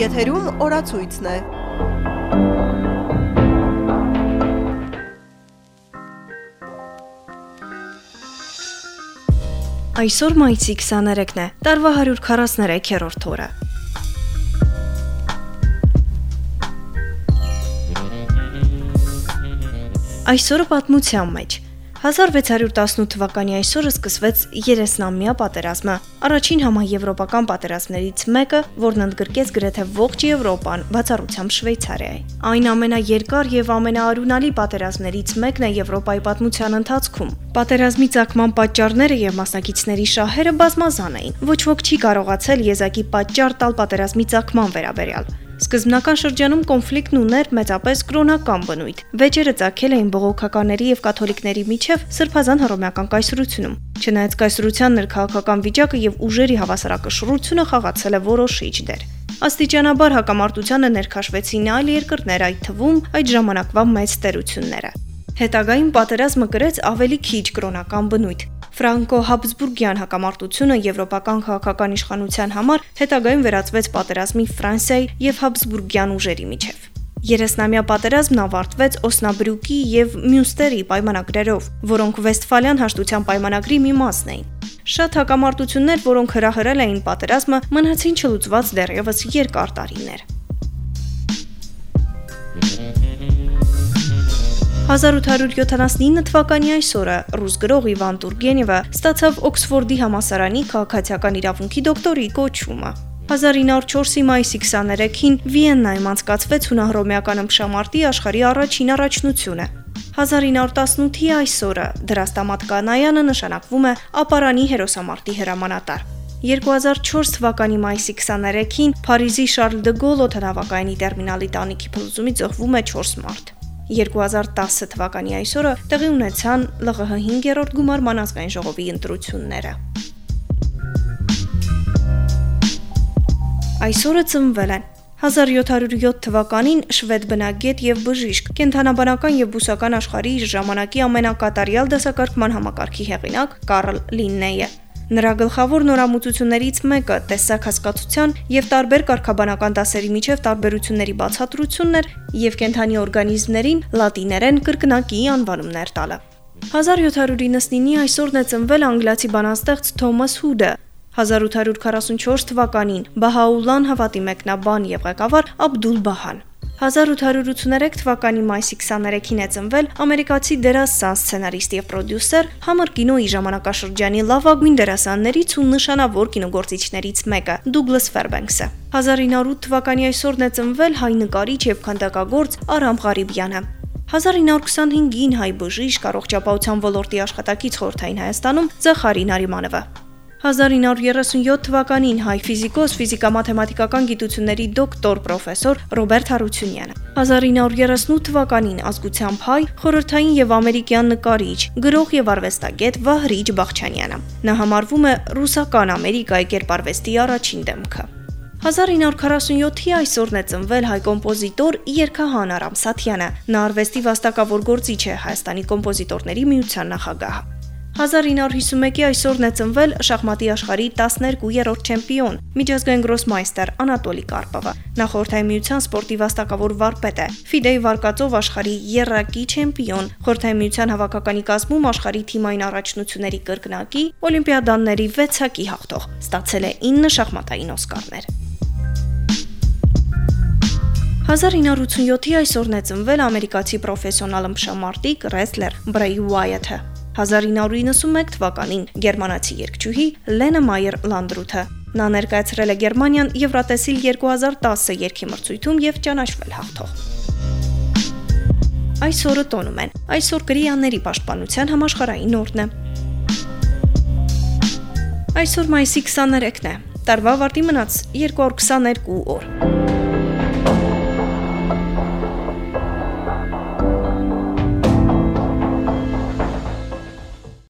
Եթերում օրացույցն է։ Այսօր մայիսի 23-ն է, տարվա 143-րդ օրը։ Այսօրը պատմության մեջ 1618 թվականի այսօրը սկսվեց 30-ամյա պատերազմը, առաջին համաեվրոպական պատերազմներից մեկը, որն ընդգրկեց գրեթե ողջ Եվրոպան, բացառությամբ Շվեյցարիայի։ Այն ամենաերկար եւ ամենաարունալի պատերազմներից մեկն է Եվրոպայի պատմության ընթացքում։ Պատերազմի ցակման պատճառները եւ մասնակիցների շահերը բազմազան էին։ Ոչ ոք չի կարողացել եզակի պատճառ տալ պատերազմի ցակման վերաբերյալ։ Սկզբնական շրջանում կոնֆլիկտն ուներ մեծապես կրոնական բնույթ։ Վեճերը ցակել էին բողոքականների եւ կաթոլիկների միջև սրբազան հռոմեական կայսրությունում։ Չնայած կայսրության ներքաղաքական վիճակը եւ ուժերի հավասարակշռությունը խաղացել է որոշիչ դեր։ Աստիճանաբար հակամարտությանը ներքաշվեցին այլ երկրներ, այդ թվում այդ ժամանակվա մեծ տերությունները։ Հետագայում պատերազմը կրեց ավելի քիչ կրոնական բնույթ։ Ֆրանկո-Հաբսբուրգյան հակամարտությունը եվրոպական քաղաքական իշխանության համար հետագայում վերածվեց պատերազմի Ֆրանսիայի եւ Հաբսբուրգյան ուժերի միջև։ Երեսնամյա պատերազմն ավարտվեց Օսնաբրյուկի եւ Մյունստերի պայմանագրերով, որոնք Վեստֆալյան հաշտության պայմանագրի մի մասն էին։ Շատ հակամարտություններ, որոնք հրահրել էին պատերազմը, մնացին չլուծված դեռևս երկար տարիներ։ 1879 թվականի այսօրը ռուս գրող Իվան Տուրգենևը ստացավ Օքսֆորդի համասարանի քաղաքացիական իրավունքի դոկտորի կոչումը։ 1904-ի մայիսի 23-ին Վիեննայում անցկացվեց հունահռոմեական ըմբշամարտի աշխարհի առաջին առաջնությունը։ 1918-ի այսօրը Դրաստամատ Կանայանը նշանակվում է ապարանի հերոսամարտի հրամանատար։ 2004 թվականի մայիսի 23-ին Փարիզի Շարլ դե Գոլ օդանավակայանի տերմինալի տանիքի փլուզումից զոհվում է 4 մարդ։ 2010 թվականի այսօրը տեղի ունեցան ԼՂՀ 5-րդ գումարման ազգային ժողովի ընտրությունները։ Այսօրը ծնվել են 1707 թվականին շվեդ բնագետ եւ բժիշկ, կենթանաբանական եւ բուսական աշխարհի իր ժամանակի ամենակատարյալ դասակարգման համակարգի հեղինակ Կարլ Լիննեյը Նրա գլխավոր նորամուծություններից մեկը տեսակ հասկացության եւ տարբեր կարգաբանական դասերի միջև տարբերությունների բացատրությունն էր եւ կենթանի օրգանիզմներին լատիներեն կրկնակի անվանումներ տալը։ 1799-ի այսօրն է ծնվել անգլիացի բանաստեղծ Թոմաս Հուդը, 1844 թվականին Բահաուլան հավատի մեկնաբան եւ ղեկավար Աբդուլ Բահան 1883 թվականի մայիսի 23-ին է ծնվել ամերիկացի դերասան, սցենարիստ եւ պրոդյուսեր, համր կինոյի ժամանակաշրջանի լավագույն դերասաններից ու նշանավոր կինոգործիչներից մեկը՝ Դուգլաս Ֆերբենքսը։ 1908 թվականի այսօրն է ծնվել հայ նկարիչ եւ քանդակագործ Արամ Ղարիբյանը։ 1925-ին հայ բժիշկ առողջապահության ոլորտի աշխատակից խորթային Հայաստանում Զախարի Նարիմանովը 1937 թվականին հայ ֆիզիկոս, ֆիզիկա-մաթեմատիկական գիտությունների դոկտոր պրոֆեսոր Ռոբերտ Հարությունյանը։ 1938 թվականին ազգությամբ հայ, խորհրդային եւ ամերիկյան նկարիչ, գրող եւ արվեստագետ Վահրիչ Բաղչանյանը։ Նա համարվում է ռուսական Ամերիկայի կերպարվեստի առաջին դեմքը։ 1947-ի այսօրն է ծնվել հայ կոմպոզիտոր Երքահան Արամ Սաթյանը։ Նա արվեստի վաստակավոր գործիչ է Հայաստանի կոմպոզիտորների միության նախագահ։ 1951-ի այսօրն է ծնվել շախմատի աշխարհի 12-րդ չեմպիոն, միջազգային գրոսմայստեր Անատոլի Կարպովը։ Նա խորհրդային միության սպորտի վաստակավոր վարպետ է։ Ֆիդեի վարկածով աշխարհի երրակի չեմպիոն, խորհրդային միության հավաքականի կազմում աշխարհի թիմային առաջնությունների կրկնակի, օլիմպիադանների 6-ակի հաղթող։ Ստացել է 9 շախմատային օսկարներ։ 1987-ի այսօրն է ծնվել ամերիկացի պրոֆեսիոնալ ըմբշամարտիկ ռեսլեր Բրեյ Ուայեթը։ 1991 թվականին գերմանացի երգչուհի Լենա Մայեր Լանդրութը։ Նա ներկայացրել է Գերմանիան Եվրատեսիլ 2010 երգի մրցույթում եւ ճանաչվել հաղթող։ Այսօրը տոնում են։ Այսօր կրիաների պաշտպանության համաշխարհային օրն է։ Այսօր մայիսի 23-ն է։ Տարվա վարտի մնաց 222 օր։